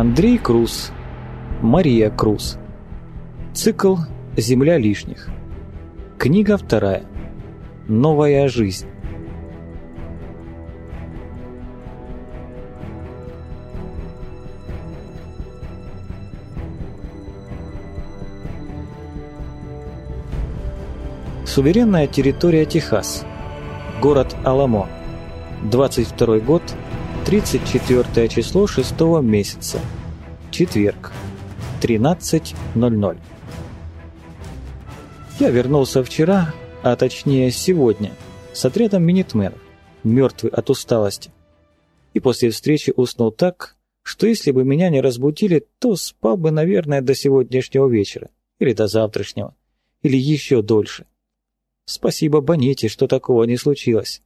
Андрей Круз. Мария Круз. Цикл «Земля лишних». Книга вторая. Новая жизнь. Суверенная территория Техас. Город Аламо. 22 год, 34 число 6 месяца. Четверг. 13.00. Я вернулся вчера, а точнее сегодня, с отрядом минитменов, мертвый от усталости. И после встречи уснул так, что если бы меня не разбудили, то спал бы, наверное, до сегодняшнего вечера, или до завтрашнего, или еще дольше. Спасибо Бонете, что такого не случилось.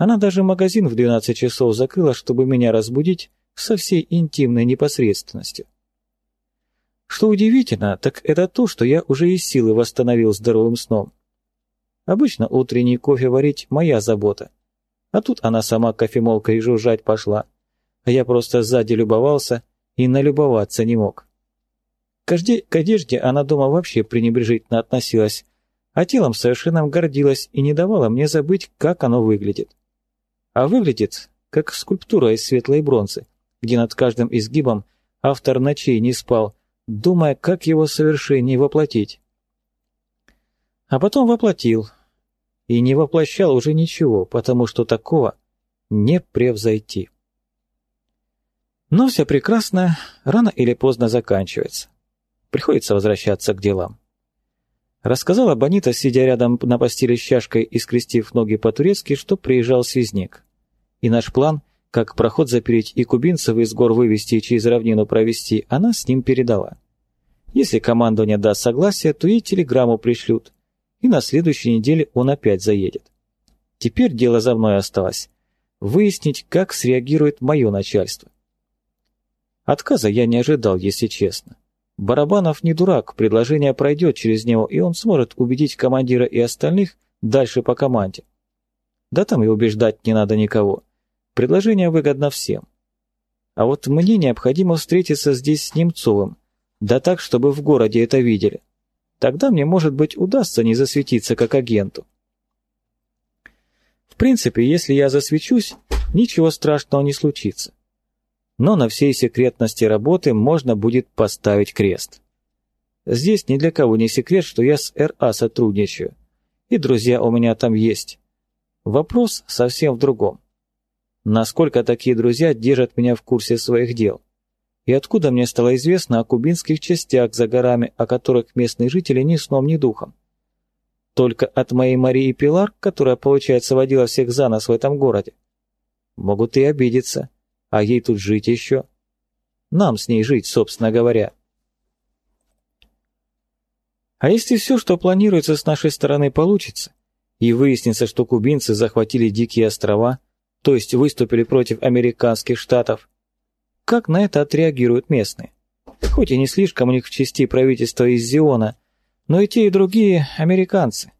Она даже магазин в 12 часов закрыла, чтобы меня разбудить со всей интимной непосредственностью. Что удивительно, так это то, что я уже из силы восстановил здоровым сном. Обычно утренний кофе варить – моя забота. А тут она сама кофемолкой жужжать пошла. А я просто сзади любовался и налюбоваться не мог. К одежде она дома вообще пренебрежительно относилась, а телом совершенно гордилась и не давала мне забыть, как оно выглядит. А выглядит, как скульптура из светлой бронзы, где над каждым изгибом автор ночей не спал, думая, как его совершеннее воплотить. А потом воплотил. И не воплощал уже ничего, потому что такого не превзойти. Но все прекрасно рано или поздно заканчивается. Приходится возвращаться к делам. Рассказала Бонита, сидя рядом на постели с чашкой и скрестив ноги по-турецки, что приезжал связник. И наш план, как проход запереть и кубинцев из гор вывести и через равнину провести, она с ним передала. Если командование даст согласие, то ей телеграмму пришлют, и на следующей неделе он опять заедет. Теперь дело за мной осталось. Выяснить, как среагирует мое начальство. Отказа я не ожидал, если честно. Барабанов не дурак, предложение пройдет через него, и он сможет убедить командира и остальных дальше по команде. Да там и убеждать не надо никого. Предложение выгодно всем. А вот мне необходимо встретиться здесь с Немцовым, да так, чтобы в городе это видели. Тогда мне, может быть, удастся не засветиться как агенту. В принципе, если я засвечусь, ничего страшного не случится но на всей секретности работы можно будет поставить крест. Здесь ни для кого не секрет, что я с РА сотрудничаю, и друзья у меня там есть. Вопрос совсем в другом. Насколько такие друзья держат меня в курсе своих дел? И откуда мне стало известно о кубинских частях за горами, о которых местные жители ни сном, ни духом? Только от моей Марии Пилар, которая, получается, водила всех за нос в этом городе. Могут и обидеться а ей тут жить еще. Нам с ней жить, собственно говоря. А если все, что планируется с нашей стороны, получится, и выяснится, что кубинцы захватили дикие острова, то есть выступили против американских штатов, как на это отреагируют местные? Хоть и не слишком у них в части правительства из Зиона, но и те, и другие американцы.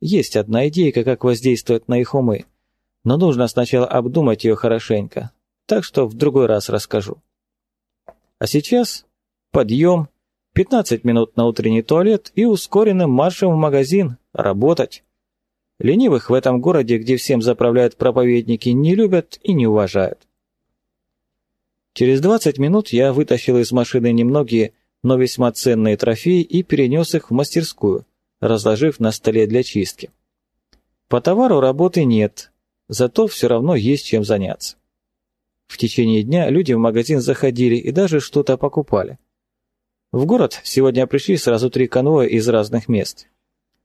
Есть одна идейка, как воздействовать на их умы, но нужно сначала обдумать ее хорошенько, так что в другой раз расскажу. А сейчас подъем, 15 минут на утренний туалет и ускоренным маршем в магазин работать. Ленивых в этом городе, где всем заправляют проповедники, не любят и не уважают. Через 20 минут я вытащил из машины немногие, но весьма ценные трофеи и перенес их в мастерскую, разложив на столе для чистки. По товару работы нет, зато все равно есть чем заняться. В течение дня люди в магазин заходили и даже что-то покупали. В город сегодня пришли сразу три конвоя из разных мест.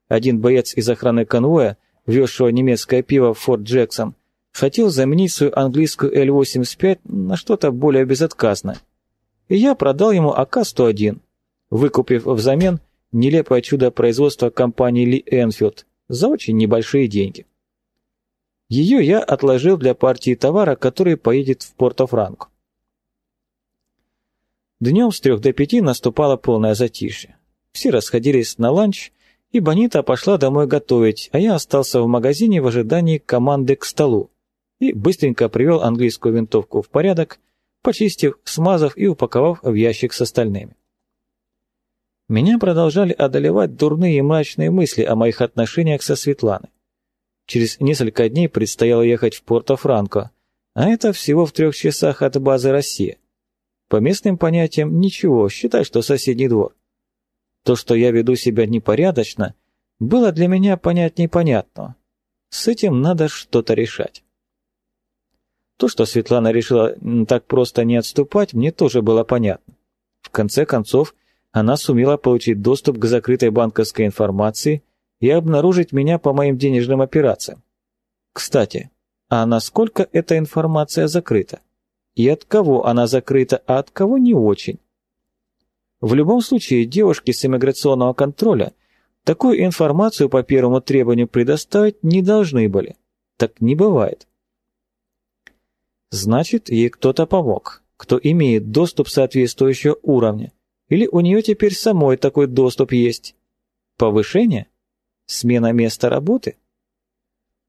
Один боец из охраны конвоя, везшего немецкое пиво в Форт Джексон, хотел заменить свою английскую L-85 на что-то более безотказное. И я продал ему АК-101, выкупив взамен нелепое чудо производства компании Ли Энфилд за очень небольшие деньги. Ее я отложил для партии товара, который поедет в Порто-Франко. Днем с трех до пяти наступало полное затишье. Все расходились на ланч, и Бонита пошла домой готовить, а я остался в магазине в ожидании команды к столу и быстренько привел английскую винтовку в порядок, почистив, смазав и упаковав в ящик с остальными. Меня продолжали одолевать дурные и мрачные мысли о моих отношениях со Светланой. Через несколько дней предстояло ехать в Порто-Франко, а это всего в трех часах от базы России. По местным понятиям ничего, считай, что соседний двор. То, что я веду себя непорядочно, было для меня понять непонятно. С этим надо что-то решать. То, что Светлана решила так просто не отступать, мне тоже было понятно. В конце концов, она сумела получить доступ к закрытой банковской информации и обнаружить меня по моим денежным операциям. Кстати, а насколько эта информация закрыта? И от кого она закрыта, а от кого не очень? В любом случае, девушки с иммиграционного контроля такую информацию по первому требованию предоставить не должны были. Так не бывает. Значит, ей кто-то помог, кто имеет доступ соответствующего уровня. Или у нее теперь самой такой доступ есть? Повышение? Смена места работы?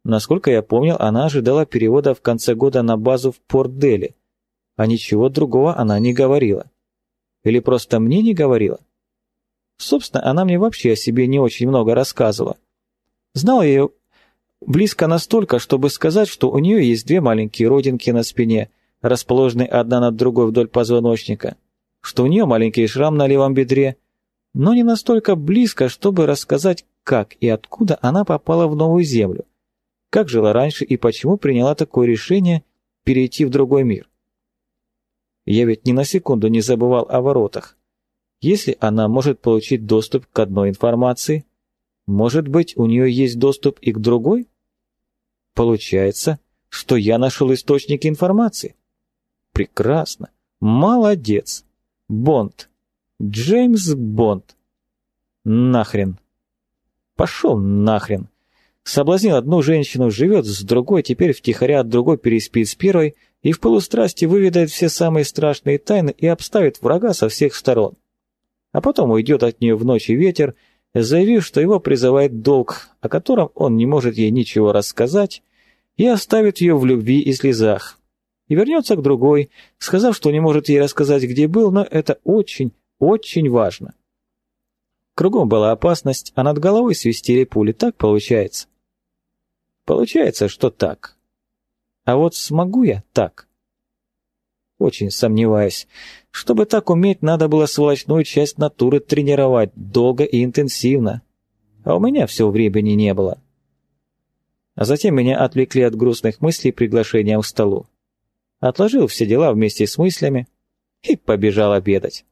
Насколько я помнил, она ожидала перевода в конце года на базу в Порт-Дели, а ничего другого она не говорила. Или просто мне не говорила? Собственно, она мне вообще о себе не очень много рассказывала. Знал я ее Близко настолько, чтобы сказать, что у нее есть две маленькие родинки на спине, расположенные одна над другой вдоль позвоночника, что у нее маленький шрам на левом бедре, но не настолько близко, чтобы рассказать, как и откуда она попала в новую землю, как жила раньше и почему приняла такое решение перейти в другой мир. Я ведь ни на секунду не забывал о воротах. Если она может получить доступ к одной информации, может быть, у нее есть доступ и к другой? Получается, что я нашел источник информации. Прекрасно. Молодец. Бонд. Джеймс Бонд. Нахрен. Пошел нахрен. Соблазнил одну женщину, живет с другой, теперь втихаря от другой переспит с первой и в полустрасти выведает все самые страшные тайны и обставит врага со всех сторон. А потом уйдет от нее в ночи ветер заявив, что его призывает долг, о котором он не может ей ничего рассказать, и оставит ее в любви и слезах. И вернется к другой, сказав, что не может ей рассказать, где был, но это очень, очень важно. Кругом была опасность, а над головой свистели пули. Так получается? Получается, что так. А вот смогу я так? Очень сомневаюсь. Чтобы так уметь, надо было сволочную часть натуры тренировать долго и интенсивно. А у меня все времени не было. А затем меня отвлекли от грустных мыслей приглашением к столу. Отложил все дела вместе с мыслями и побежал обедать.